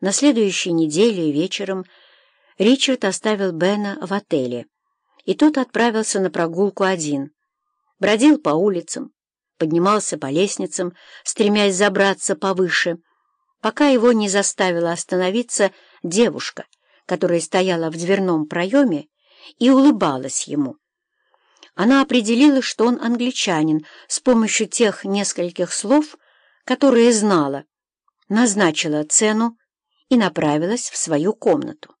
На следующей неделе вечером Ричард оставил Бена в отеле, и тот отправился на прогулку один. Бродил по улицам, поднимался по лестницам, стремясь забраться повыше, пока его не заставила остановиться девушка, которая стояла в дверном проеме и улыбалась ему. Она определила, что он англичанин с помощью тех нескольких слов, которые знала, назначила цену и направилась в свою комнату.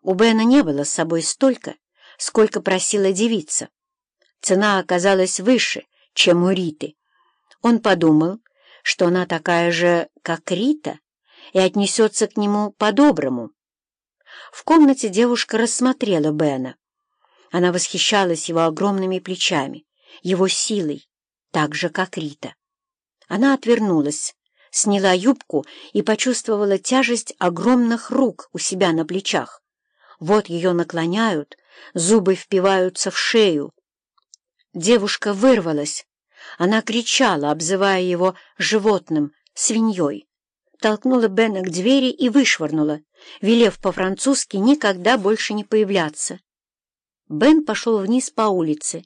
У Бена не было с собой столько, сколько просила девица. Цена оказалась выше, чем у Риты. Он подумал, что она такая же, как Рита, и отнесется к нему по-доброму. В комнате девушка рассмотрела Бена. Она восхищалась его огромными плечами, его силой, так же, как Рита. Она отвернулась, сняла юбку и почувствовала тяжесть огромных рук у себя на плечах. Вот ее наклоняют, зубы впиваются в шею. Девушка вырвалась. Она кричала, обзывая его животным, свиньей. Толкнула Бена к двери и вышвырнула, велев по-французски никогда больше не появляться. Бен пошел вниз по улице,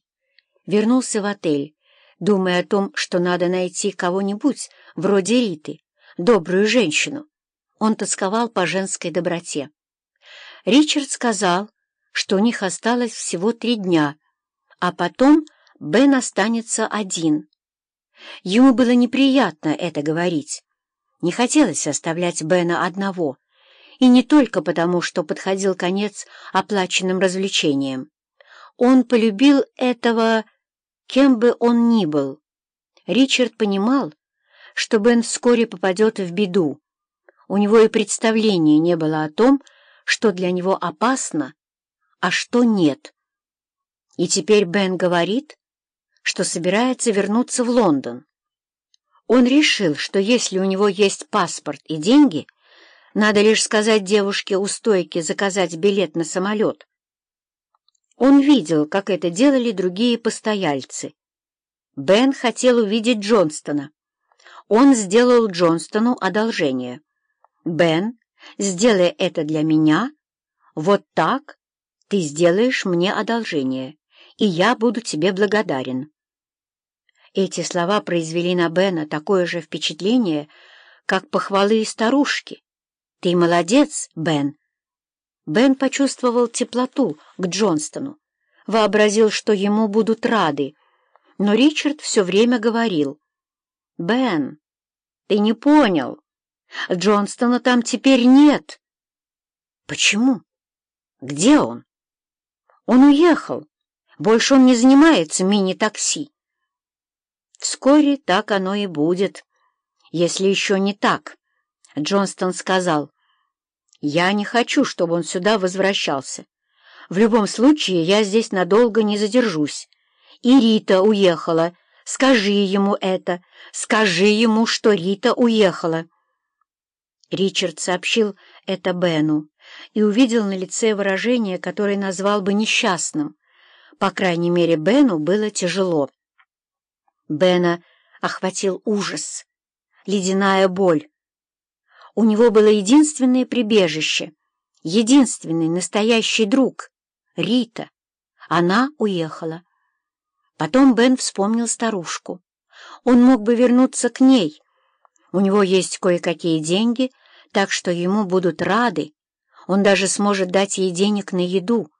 вернулся в отель, думая о том, что надо найти кого-нибудь вроде Риты, добрую женщину. Он тосковал по женской доброте. Ричард сказал, что у них осталось всего три дня, а потом Бен останется один. Ему было неприятно это говорить. Не хотелось оставлять Бена одного, и не только потому, что подходил конец оплаченным развлечениям. Он полюбил этого кем бы он ни был. Ричард понимал, что Бен вскоре попадет в беду. У него и представления не было о том, что для него опасно, а что нет. И теперь Бен говорит, что собирается вернуться в Лондон. Он решил, что если у него есть паспорт и деньги, надо лишь сказать девушке у стойки заказать билет на самолет. Он видел, как это делали другие постояльцы. Бен хотел увидеть Джонстона. Он сделал Джонстону одолжение. «Бен, сделай это для меня. Вот так ты сделаешь мне одолжение, и я буду тебе благодарен». Эти слова произвели на Бена такое же впечатление, как похвалы старушки. «Ты молодец, Бен!» Бен почувствовал теплоту к Джонстону, вообразил, что ему будут рады, но Ричард все время говорил. «Бен, ты не понял. Джонстона там теперь нет». «Почему? Где он?» «Он уехал. Больше он не занимается мини-такси». «Вскоре так оно и будет, если еще не так», — Джонстон сказал. Я не хочу, чтобы он сюда возвращался. В любом случае, я здесь надолго не задержусь. И Рита уехала. Скажи ему это. Скажи ему, что Рита уехала. Ричард сообщил это Бену и увидел на лице выражение, которое назвал бы несчастным. По крайней мере, Бену было тяжело. Бена охватил ужас, ледяная боль. У него было единственное прибежище, единственный настоящий друг — Рита. Она уехала. Потом Бен вспомнил старушку. Он мог бы вернуться к ней. У него есть кое-какие деньги, так что ему будут рады. Он даже сможет дать ей денег на еду.